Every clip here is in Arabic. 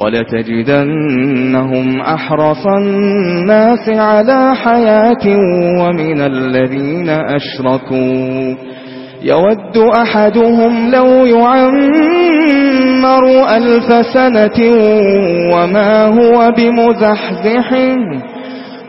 ولتجدنهم أحرص الناس على حياة ومن الذين أشركوا. يود أحدهم لو يعمر ألف سنة وما هو بمزحزحه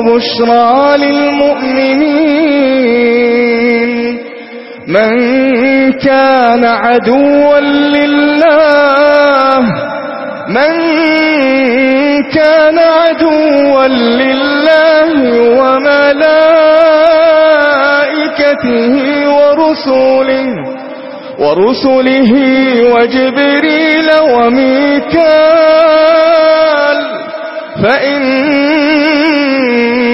وبشرى للمؤمنين من كان عدوا لله من كان عدوا لله وملائكته ورسله ورسله وجبريل وميكال فإن